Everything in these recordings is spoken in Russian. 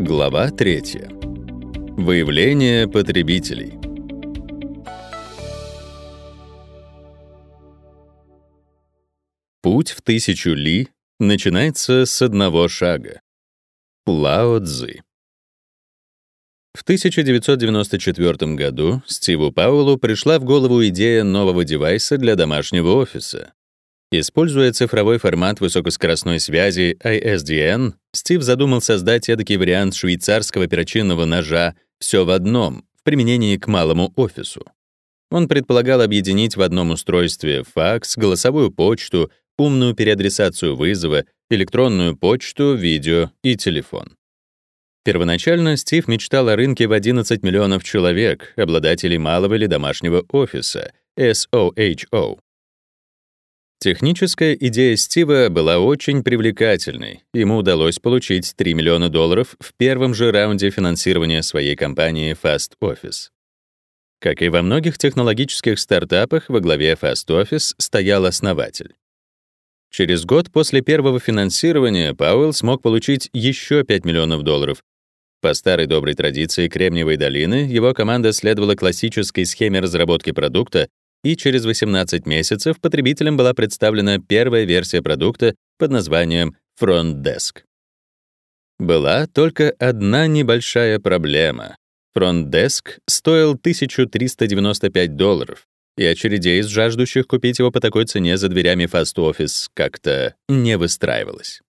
Глава 3. Выявление потребителей. Путь в тысячу ли начинается с одного шага. Лао Цзы. В 1994 году Стиву Пауэллу пришла в голову идея нового девайса для домашнего офиса. Используя цифровой формат высокоскоростной связи ISDN, Стив задумал создать эдакий вариант швейцарского перочинного ножа «все в одном» в применении к малому офису. Он предполагал объединить в одном устройстве факс, голосовую почту, умную переадресацию вызова, электронную почту, видео и телефон. Первоначально Стив мечтал о рынке в 11 миллионов человек, обладателей малого или домашнего офиса, SOHO. Техническая идея Стива была очень привлекательной. Ему удалось получить 3 миллиона долларов в первом же раунде финансирования своей компании Fast Office. Как и во многих технологических стартапах, во главе Fast Office стоял основатель. Через год после первого финансирования Пауэлл смог получить еще 5 миллионов долларов. По старой доброй традиции Кремниевой долины его команда следовала классической схеме разработки продукта, и через 18 месяцев потребителям была представлена первая версия продукта под названием Front Desk. Была только одна небольшая проблема. Front Desk стоил 1395 долларов, и очередей из жаждущих купить его по такой цене за дверями Office как-то не выстраивалось.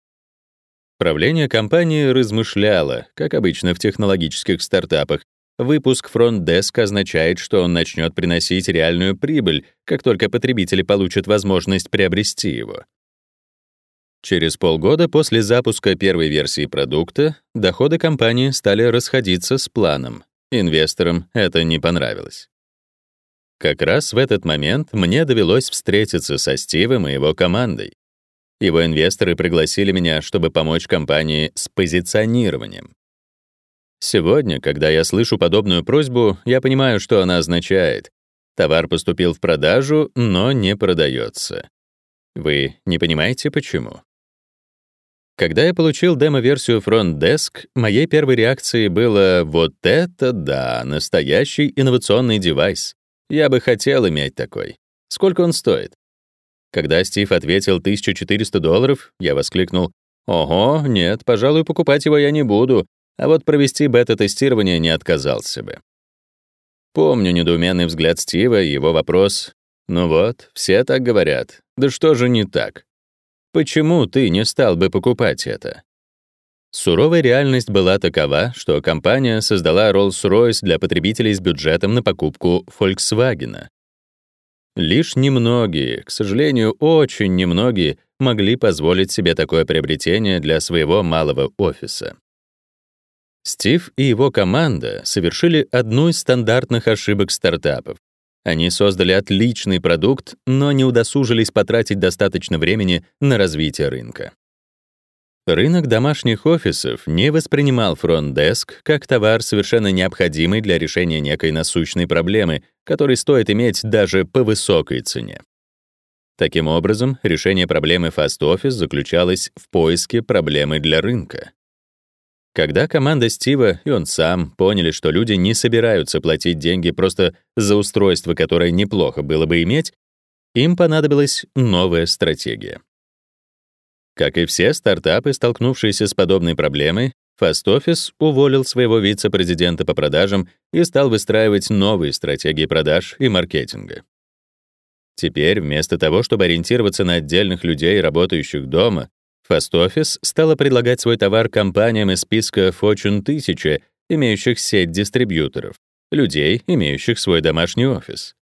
Правление компании размышляло, как обычно в технологических стартапах, Выпуск Desk означает, что он начнет приносить реальную прибыль, как только потребители получат возможность приобрести его. Через полгода после запуска первой версии продукта доходы компании стали расходиться с планом. Инвесторам это не понравилось. Как раз в этот момент мне довелось встретиться со Стивом и его командой. Его инвесторы пригласили меня, чтобы помочь компании с позиционированием. Сегодня, когда я слышу подобную просьбу, я понимаю, что она означает. Товар поступил в продажу, но не продается. Вы не понимаете, почему? Когда я получил демо-версию Front Desk, моей первой реакцией было «Вот это да, настоящий инновационный девайс. Я бы хотел иметь такой. Сколько он стоит?» Когда Стив ответил 1400 долларов, я воскликнул «Ого, нет, пожалуй, покупать его я не буду а вот провести бета-тестирование не отказался бы. Помню недоуменный взгляд Стива и его вопрос. «Ну вот, все так говорят. Да что же не так? Почему ты не стал бы покупать это?» Суровая реальность была такова, что компания создала Rolls-Royce для потребителей с бюджетом на покупку Volkswagen. Лишь немногие, к сожалению, очень немногие могли позволить себе такое приобретение для своего малого офиса. Стив и его команда совершили одну из стандартных ошибок стартапов. Они создали отличный продукт, но не удосужились потратить достаточно времени на развитие рынка. Рынок домашних офисов не воспринимал Frontdesk как товар, совершенно необходимый для решения некой насущной проблемы, который стоит иметь даже по высокой цене. Таким образом, решение проблемы Office заключалось в поиске проблемы для рынка. Когда команда Стива и он сам поняли, что люди не собираются платить деньги просто за устройство, которое неплохо было бы иметь, им понадобилась новая стратегия. Как и все стартапы, столкнувшиеся с подобной проблемой, Fast Office уволил своего вице-президента по продажам и стал выстраивать новые стратегии продаж и маркетинга. Теперь, вместо того, чтобы ориентироваться на отдельных людей, работающих дома, Fast Office стала предлагать свой товар компаниям из списка Fortune 1000, имеющих сеть дистрибьюторов, людей, имеющих свой домашний офис.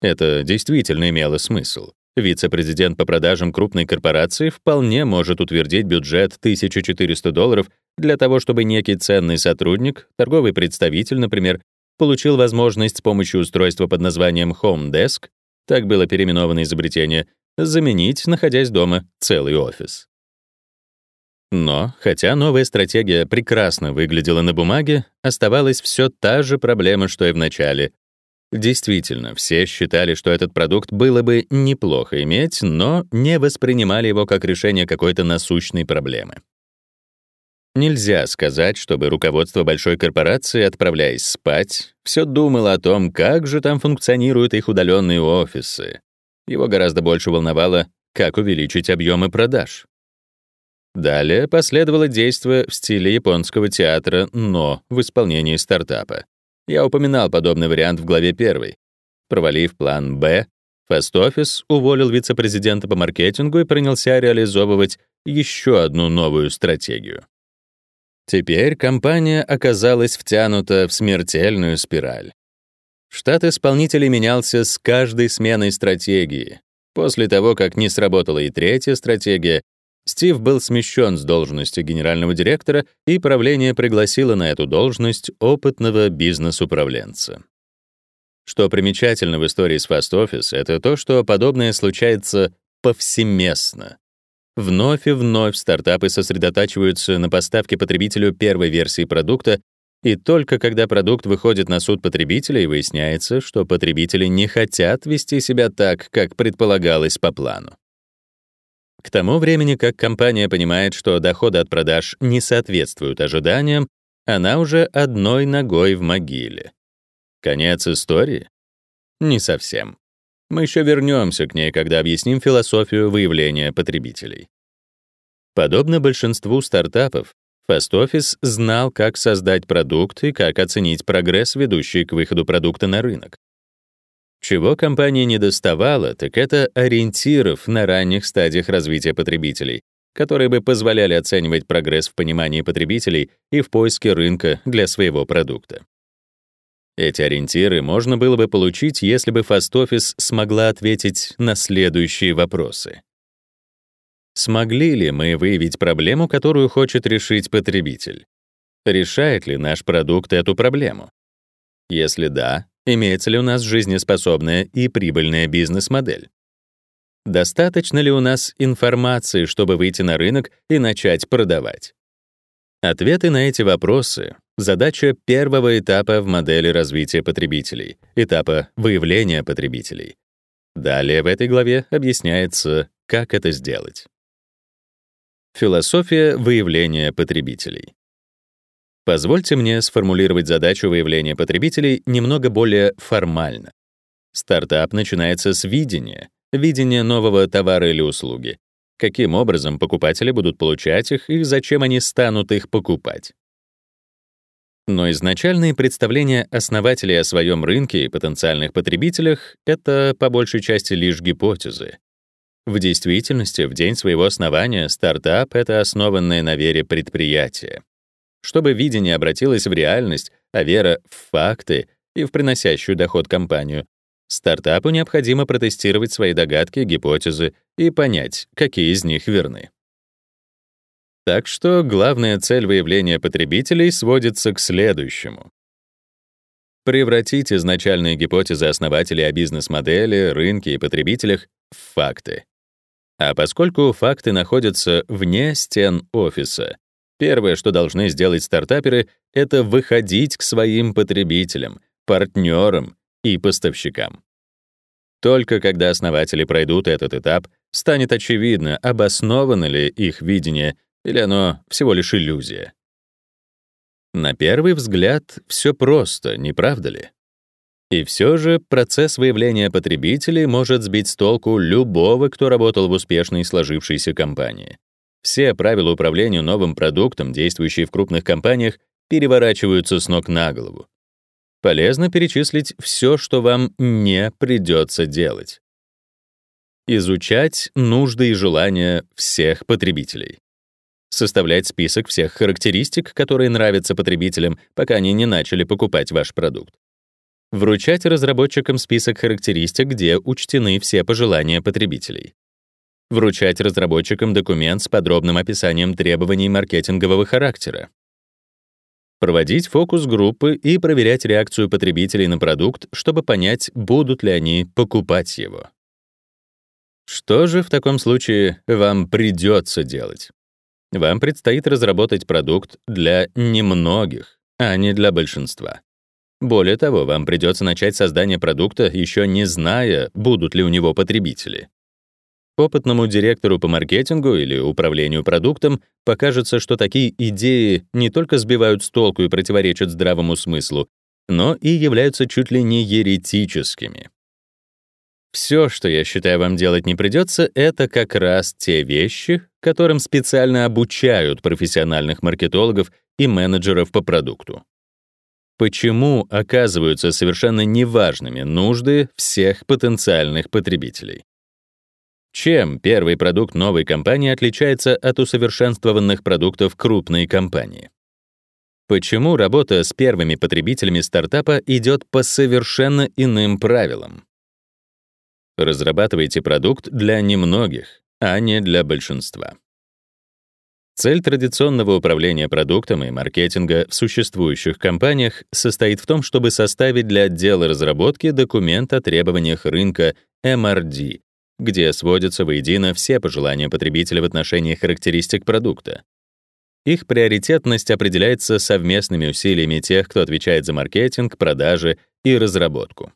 Это действительно имело смысл. Вице-президент по продажам крупной корпорации вполне может утвердить бюджет 1400 долларов для того, чтобы некий ценный сотрудник, торговый представитель, например, получил возможность с помощью устройства под названием Home Desk, так было переименовано изобретение, заменить, находясь дома, целый офис. Но, хотя новая стратегия прекрасно выглядела на бумаге, оставалась все та же проблема, что и в начале. Действительно, все считали, что этот продукт было бы неплохо иметь, но не воспринимали его как решение какой-то насущной проблемы. Нельзя сказать, чтобы руководство большой корпорации, отправляясь спать, все думало о том, как же там функционируют их удаленные офисы. Его гораздо больше волновало, как увеличить объемы продаж. Далее последовало действие в стиле японского театра, но в исполнении стартапа. Я упоминал подобный вариант в главе 1. Провалив план «Б», Office уволил вице-президента по маркетингу и принялся реализовывать еще одну новую стратегию. Теперь компания оказалась втянута в смертельную спираль. Штат исполнителей менялся с каждой сменой стратегии. После того, как не сработала и третья стратегия, Стив был смещен с должности генерального директора, и правление пригласило на эту должность опытного бизнес-управленца. Что примечательно в истории с Office, это то, что подобное случается повсеместно. Вновь и вновь стартапы сосредотачиваются на поставке потребителю первой версии продукта, и только когда продукт выходит на суд потребителей, выясняется, что потребители не хотят вести себя так, как предполагалось по плану. К тому времени, как компания понимает, что доходы от продаж не соответствуют ожиданиям, она уже одной ногой в могиле. Конец истории? Не совсем. Мы еще вернемся к ней, когда объясним философию выявления потребителей. Подобно большинству стартапов, Office знал, как создать продукт и как оценить прогресс, ведущий к выходу продукта на рынок. Чего компания не доставала, так это ориентиров на ранних стадиях развития потребителей, которые бы позволяли оценивать прогресс в понимании потребителей и в поиске рынка для своего продукта. Эти ориентиры можно было бы получить, если бы Office смогла ответить на следующие вопросы. Смогли ли мы выявить проблему, которую хочет решить потребитель? Решает ли наш продукт эту проблему? Если да, Имеется ли у нас жизнеспособная и прибыльная бизнес-модель? Достаточно ли у нас информации, чтобы выйти на рынок и начать продавать? Ответы на эти вопросы — задача первого этапа в модели развития потребителей, этапа выявления потребителей. Далее в этой главе объясняется, как это сделать. Философия выявления потребителей. Позвольте мне сформулировать задачу выявления потребителей немного более формально. Стартап начинается с видения, видения нового товара или услуги. Каким образом покупатели будут получать их и зачем они станут их покупать. Но изначальные представления основателей о своем рынке и потенциальных потребителях — это по большей части лишь гипотезы. В действительности, в день своего основания стартап — это основанное на вере предприятие. Чтобы видение обратилось в реальность, а вера — в факты и в приносящую доход компанию, стартапу необходимо протестировать свои догадки, гипотезы и понять, какие из них верны. Так что главная цель выявления потребителей сводится к следующему. Превратить изначальные гипотезы основателей о бизнес-модели, рынке и потребителях в факты. А поскольку факты находятся вне стен офиса, Первое, что должны сделать стартаперы, это выходить к своим потребителям, партнерам и поставщикам. Только когда основатели пройдут этот этап, станет очевидно, обосновано ли их видение или оно всего лишь иллюзия. На первый взгляд все просто, не правда ли? И все же процесс выявления потребителей может сбить с толку любого, кто работал в успешной сложившейся компании. Все правила управления новым продуктом, действующие в крупных компаниях, переворачиваются с ног на голову. Полезно перечислить все, что вам не придется делать. Изучать нужды и желания всех потребителей. Составлять список всех характеристик, которые нравятся потребителям, пока они не начали покупать ваш продукт. Вручать разработчикам список характеристик, где учтены все пожелания потребителей вручать разработчикам документ с подробным описанием требований маркетингового характера, проводить фокус-группы и проверять реакцию потребителей на продукт, чтобы понять, будут ли они покупать его. Что же в таком случае вам придется делать? Вам предстоит разработать продукт для немногих, а не для большинства. Более того, вам придется начать создание продукта, еще не зная, будут ли у него потребители. Опытному директору по маркетингу или управлению продуктом покажется, что такие идеи не только сбивают с толку и противоречат здравому смыслу, но и являются чуть ли не еретическими. Все, что я считаю, вам делать не придется, это как раз те вещи, которым специально обучают профессиональных маркетологов и менеджеров по продукту. Почему оказываются совершенно неважными нужды всех потенциальных потребителей? Чем первый продукт новой компании отличается от усовершенствованных продуктов крупной компании? Почему работа с первыми потребителями стартапа идет по совершенно иным правилам? Разрабатывайте продукт для немногих, а не для большинства. Цель традиционного управления продуктом и маркетинга в существующих компаниях состоит в том, чтобы составить для отдела разработки документ о требованиях рынка MRD где сводятся воедино все пожелания потребителя в отношении характеристик продукта. Их приоритетность определяется совместными усилиями тех, кто отвечает за маркетинг, продажи и разработку.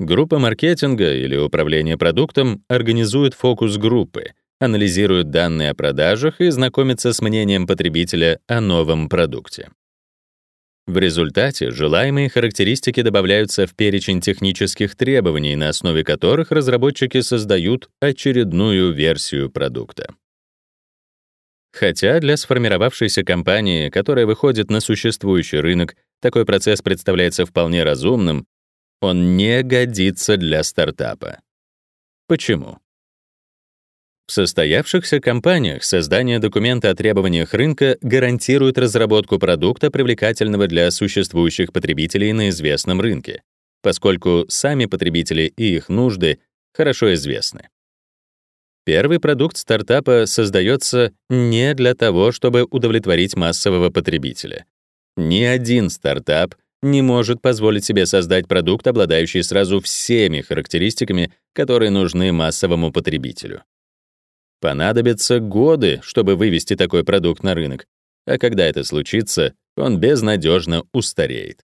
Группа маркетинга или управление продуктом организует фокус-группы, анализирует данные о продажах и знакомится с мнением потребителя о новом продукте. В результате желаемые характеристики добавляются в перечень технических требований, на основе которых разработчики создают очередную версию продукта. Хотя для сформировавшейся компании, которая выходит на существующий рынок, такой процесс представляется вполне разумным, он не годится для стартапа. Почему? В состоявшихся компаниях создание документа о требованиях рынка гарантирует разработку продукта, привлекательного для существующих потребителей на известном рынке, поскольку сами потребители и их нужды хорошо известны. Первый продукт стартапа создается не для того, чтобы удовлетворить массового потребителя. Ни один стартап не может позволить себе создать продукт, обладающий сразу всеми характеристиками, которые нужны массовому потребителю. Понадобятся годы, чтобы вывести такой продукт на рынок, а когда это случится, он безнадежно устареет.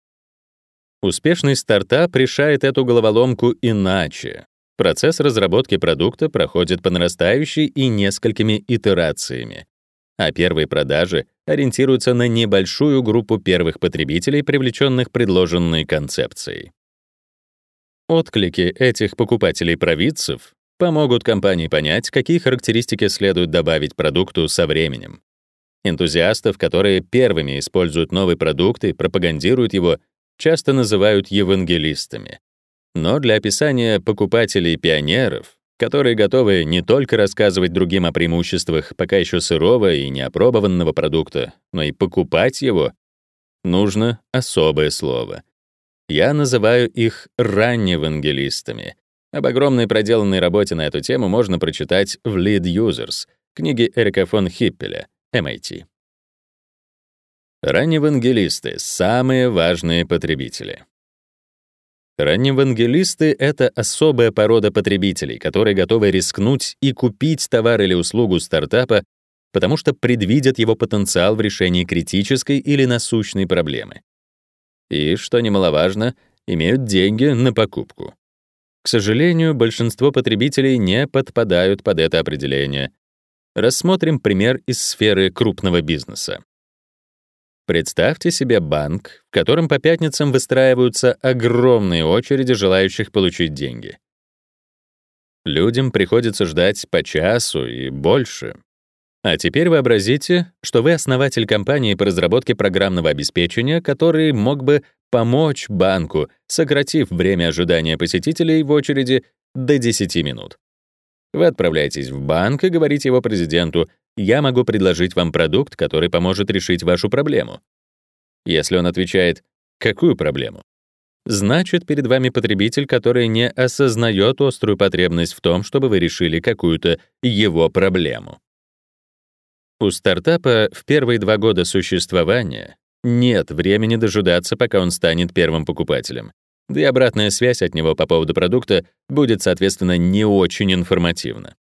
Успешный стартап решает эту головоломку иначе. Процесс разработки продукта проходит по нарастающей и несколькими итерациями, а первые продажи ориентируются на небольшую группу первых потребителей, привлеченных предложенной концепцией. Отклики этих покупателей-провидцев помогут компании понять, какие характеристики следует добавить продукту со временем. Энтузиастов, которые первыми используют новый продукт и пропагандируют его, часто называют евангелистами. Но для описания покупателей-пионеров, которые готовы не только рассказывать другим о преимуществах пока еще сырого и неопробованного продукта, но и покупать его, нужно особое слово. Я называю их ранневангелистами, об огромной проделанной работе на эту тему можно прочитать в Lead Users, книге Эрика фон Хиппеля, MIT. Ранневангелисты — самые важные потребители. Ранневангелисты — это особая порода потребителей, которые готовы рискнуть и купить товар или услугу стартапа, потому что предвидят его потенциал в решении критической или насущной проблемы. И, что немаловажно, имеют деньги на покупку. К сожалению, большинство потребителей не подпадают под это определение. Рассмотрим пример из сферы крупного бизнеса. Представьте себе банк, в котором по пятницам выстраиваются огромные очереди желающих получить деньги. Людям приходится ждать по часу и больше. А теперь вообразите, что вы основатель компании по разработке программного обеспечения, который мог бы помочь банку, сократив время ожидания посетителей в очереди до 10 минут. Вы отправляетесь в банк и говорите его президенту, «Я могу предложить вам продукт, который поможет решить вашу проблему». Если он отвечает, «Какую проблему?» Значит, перед вами потребитель, который не осознает острую потребность в том, чтобы вы решили какую-то его проблему. У стартапа в первые два года существования нет времени дожидаться, пока он станет первым покупателем. Да и обратная связь от него по поводу продукта будет, соответственно, не очень информативна.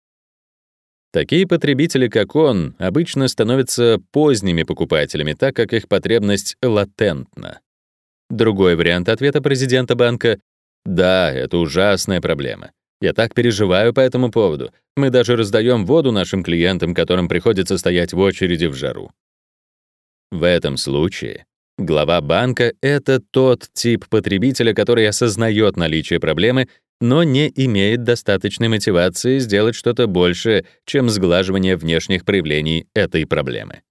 Такие потребители, как он, обычно становятся поздними покупателями, так как их потребность латентна. Другой вариант ответа президента банка — да, это ужасная проблема. Я так переживаю по этому поводу. Мы даже раздаем воду нашим клиентам, которым приходится стоять в очереди в жару. В этом случае глава банка — это тот тип потребителя, который осознает наличие проблемы, но не имеет достаточной мотивации сделать что-то большее, чем сглаживание внешних проявлений этой проблемы.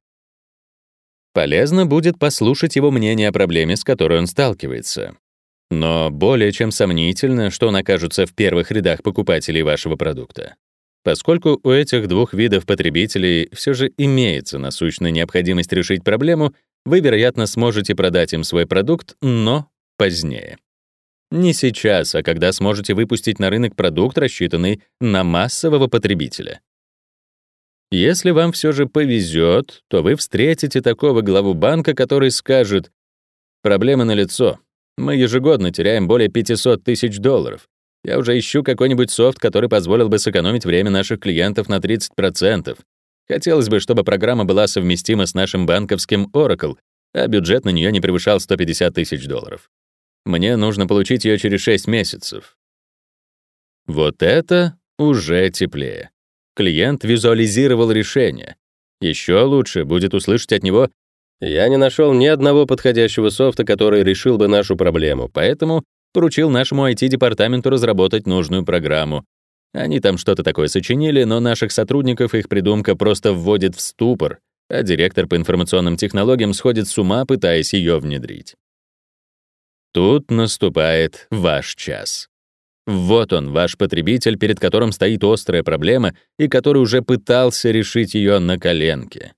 Полезно будет послушать его мнение о проблеме, с которой он сталкивается. Но более чем сомнительно, что он окажется в первых рядах покупателей вашего продукта. Поскольку у этих двух видов потребителей все же имеется насущная необходимость решить проблему, вы, вероятно, сможете продать им свой продукт, но позднее. Не сейчас, а когда сможете выпустить на рынок продукт, рассчитанный на массового потребителя. Если вам все же повезет, то вы встретите такого главу банка, который скажет, «Проблема налицо. Мы ежегодно теряем более 500 тысяч долларов. Я уже ищу какой-нибудь софт, который позволил бы сэкономить время наших клиентов на 30%. Хотелось бы, чтобы программа была совместима с нашим банковским Oracle, а бюджет на нее не превышал 150 тысяч долларов. Мне нужно получить ее через 6 месяцев. Вот это уже теплее. Клиент визуализировал решение. Еще лучше будет услышать от него «Я не нашел ни одного подходящего софта, который решил бы нашу проблему, поэтому поручил нашему IT-департаменту разработать нужную программу. Они там что-то такое сочинили, но наших сотрудников их придумка просто вводит в ступор, а директор по информационным технологиям сходит с ума, пытаясь ее внедрить. Тут наступает ваш час. Вот он, ваш потребитель, перед которым стоит острая проблема и который уже пытался решить ее на коленке.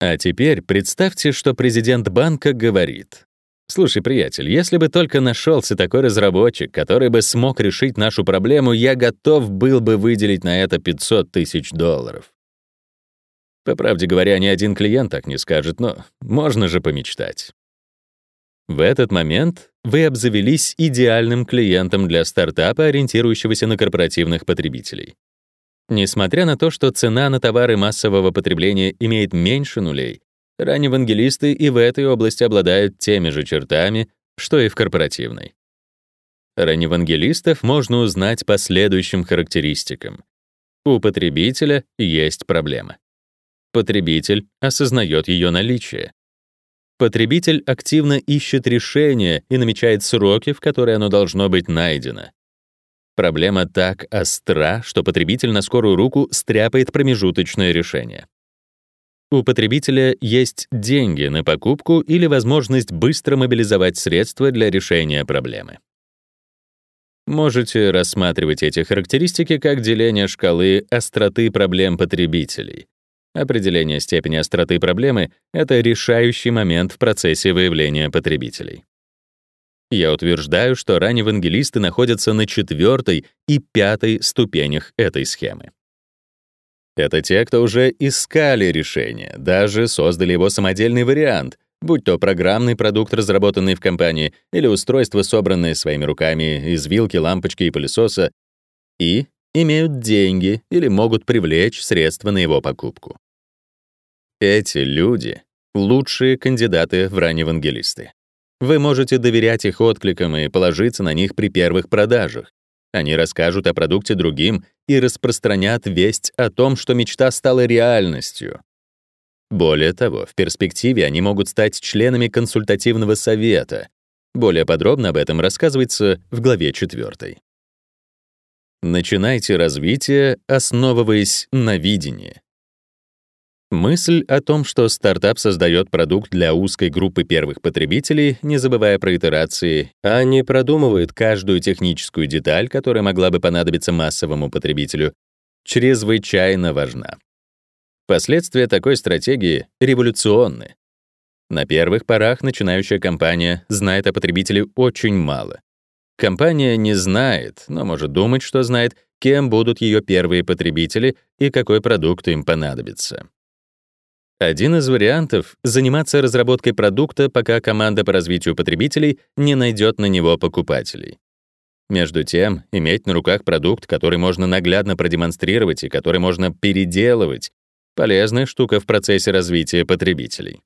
А теперь представьте, что президент банка говорит. «Слушай, приятель, если бы только нашелся такой разработчик, который бы смог решить нашу проблему, я готов был бы выделить на это 500 тысяч долларов». По правде говоря, ни один клиент так не скажет, но можно же помечтать. В этот момент вы обзавелись идеальным клиентом для стартапа, ориентирующегося на корпоративных потребителей. Несмотря на то, что цена на товары массового потребления имеет меньше нулей, ранневангелисты и в этой области обладают теми же чертами, что и в корпоративной. Ранневангелистов можно узнать по следующим характеристикам. У потребителя есть проблема. Потребитель осознает ее наличие. Потребитель активно ищет решение и намечает сроки, в которые оно должно быть найдено. Проблема так остра, что потребитель на скорую руку стряпает промежуточное решение. У потребителя есть деньги на покупку или возможность быстро мобилизовать средства для решения проблемы. Можете рассматривать эти характеристики как деление шкалы остроты проблем потребителей. Определение степени остроты проблемы — это решающий момент в процессе выявления потребителей. Я утверждаю, что ранневангелисты находятся на четвертой и пятой ступенях этой схемы. Это те, кто уже искали решение, даже создали его самодельный вариант, будь то программный продукт, разработанный в компании, или устройство, собранное своими руками из вилки, лампочки и пылесоса, и имеют деньги или могут привлечь средства на его покупку. Эти люди — лучшие кандидаты в ранневангелисты. Вы можете доверять их откликам и положиться на них при первых продажах. Они расскажут о продукте другим и распространят весть о том, что мечта стала реальностью. Более того, в перспективе они могут стать членами консультативного совета. Более подробно об этом рассказывается в главе 4. Начинайте развитие, основываясь на видении. Мысль о том, что стартап создает продукт для узкой группы первых потребителей, не забывая про итерации, а не продумывает каждую техническую деталь, которая могла бы понадобиться массовому потребителю, чрезвычайно важна. Последствия такой стратегии революционны. На первых порах начинающая компания знает о потребителе очень мало. Компания не знает, но может думать, что знает, кем будут ее первые потребители и какой продукт им понадобится. Один из вариантов — заниматься разработкой продукта, пока команда по развитию потребителей не найдет на него покупателей. Между тем, иметь на руках продукт, который можно наглядно продемонстрировать и который можно переделывать — полезная штука в процессе развития потребителей.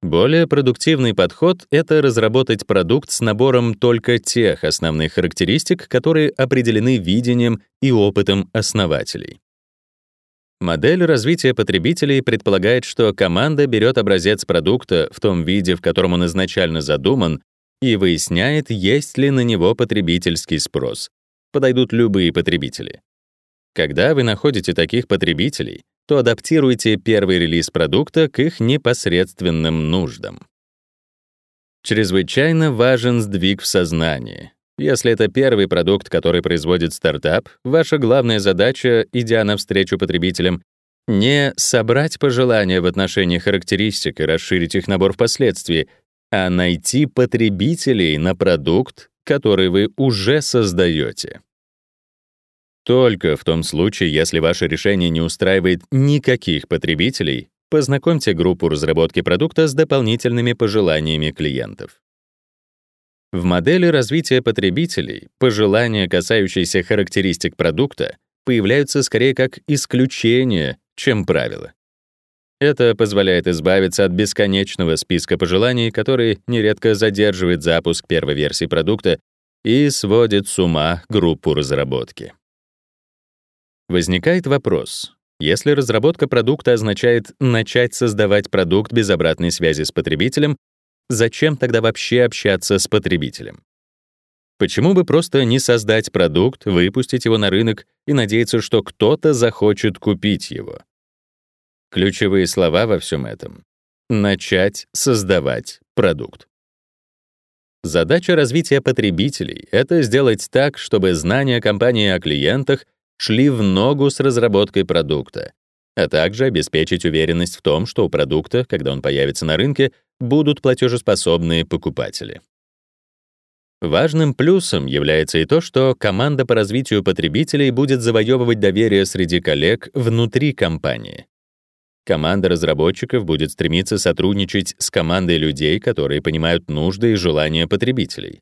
Более продуктивный подход — это разработать продукт с набором только тех основных характеристик, которые определены видением и опытом основателей. Модель развития потребителей предполагает, что команда берет образец продукта в том виде, в котором он изначально задуман, и выясняет, есть ли на него потребительский спрос. Подойдут любые потребители. Когда вы находите таких потребителей, то адаптируйте первый релиз продукта к их непосредственным нуждам. Чрезвычайно важен сдвиг в сознании. Если это первый продукт, который производит стартап, ваша главная задача, идя навстречу потребителям, не собрать пожелания в отношении характеристик и расширить их набор впоследствии, а найти потребителей на продукт, который вы уже создаете. Только в том случае, если ваше решение не устраивает никаких потребителей, познакомьте группу разработки продукта с дополнительными пожеланиями клиентов. В модели развития потребителей пожелания, касающиеся характеристик продукта, появляются скорее как исключение, чем правило. Это позволяет избавиться от бесконечного списка пожеланий, который нередко задерживает запуск первой версии продукта и сводит с ума группу разработки. Возникает вопрос. Если разработка продукта означает начать создавать продукт без обратной связи с потребителем, зачем тогда вообще общаться с потребителем? Почему бы просто не создать продукт, выпустить его на рынок и надеяться, что кто-то захочет купить его? Ключевые слова во всем этом — начать создавать продукт. Задача развития потребителей — это сделать так, чтобы знания компании о клиентах шли в ногу с разработкой продукта, а также обеспечить уверенность в том, что у продукта, когда он появится на рынке, будут платежеспособные покупатели. Важным плюсом является и то, что команда по развитию потребителей будет завоевывать доверие среди коллег внутри компании. Команда разработчиков будет стремиться сотрудничать с командой людей, которые понимают нужды и желания потребителей.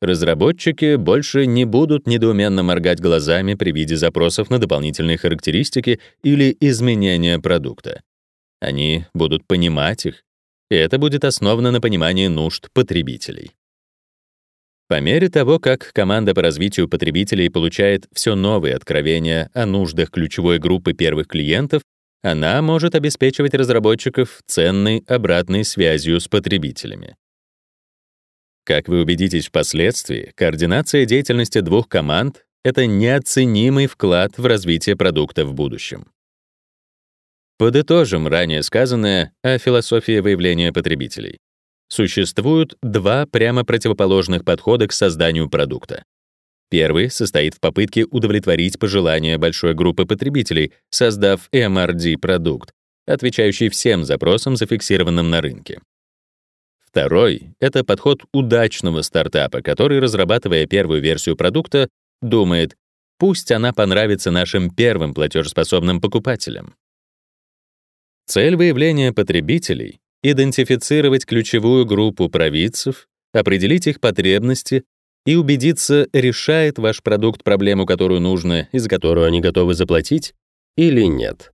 Разработчики больше не будут недоуменно моргать глазами при виде запросов на дополнительные характеристики или изменения продукта. Они будут понимать их, и это будет основано на понимании нужд потребителей. По мере того, как команда по развитию потребителей получает все новые откровения о нуждах ключевой группы первых клиентов, она может обеспечивать разработчиков ценной обратной связью с потребителями. Как вы убедитесь впоследствии, координация деятельности двух команд — это неоценимый вклад в развитие продукта в будущем. Подытожим ранее сказанное о философии выявления потребителей. Существуют два прямо противоположных подхода к созданию продукта. Первый состоит в попытке удовлетворить пожелания большой группы потребителей, создав MRD-продукт, отвечающий всем запросам, зафиксированным на рынке. Второй — это подход удачного стартапа, который, разрабатывая первую версию продукта, думает, пусть она понравится нашим первым платежеспособным покупателям. Цель выявления потребителей — идентифицировать ключевую группу провидцев, определить их потребности и убедиться, решает ваш продукт проблему, которую нужно и за которую они готовы заплатить, или нет.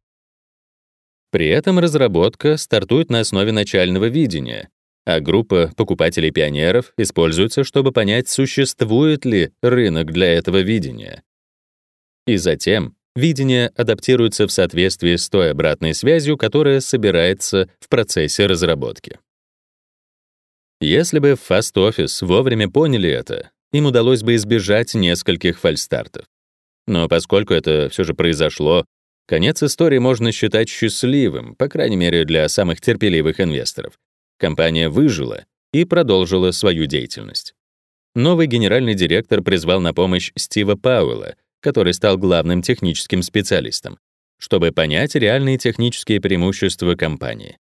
При этом разработка стартует на основе начального видения, а группа покупателей-пионеров используется, чтобы понять, существует ли рынок для этого видения. И затем видение адаптируется в соответствии с той обратной связью, которая собирается в процессе разработки. Если бы Fast Office вовремя поняли это, им удалось бы избежать нескольких фальстартов. Но поскольку это все же произошло, конец истории можно считать счастливым, по крайней мере для самых терпеливых инвесторов, Компания выжила и продолжила свою деятельность. Новый генеральный директор призвал на помощь Стива Пауэлла, который стал главным техническим специалистом, чтобы понять реальные технические преимущества компании.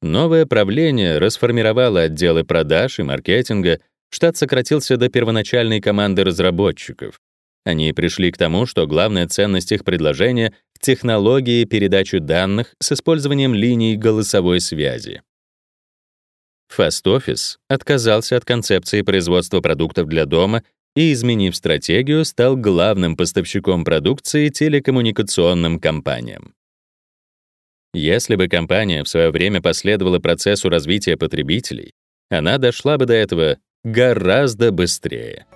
Новое правление расформировало отделы продаж и маркетинга, штат сократился до первоначальной команды разработчиков. Они пришли к тому, что главная ценность их предложения — в технологии передачи данных с использованием линий голосовой связи. Office отказался от концепции производства продуктов для дома и, изменив стратегию, стал главным поставщиком продукции телекоммуникационным компаниям. Если бы компания в свое время последовала процессу развития потребителей, она дошла бы до этого гораздо быстрее.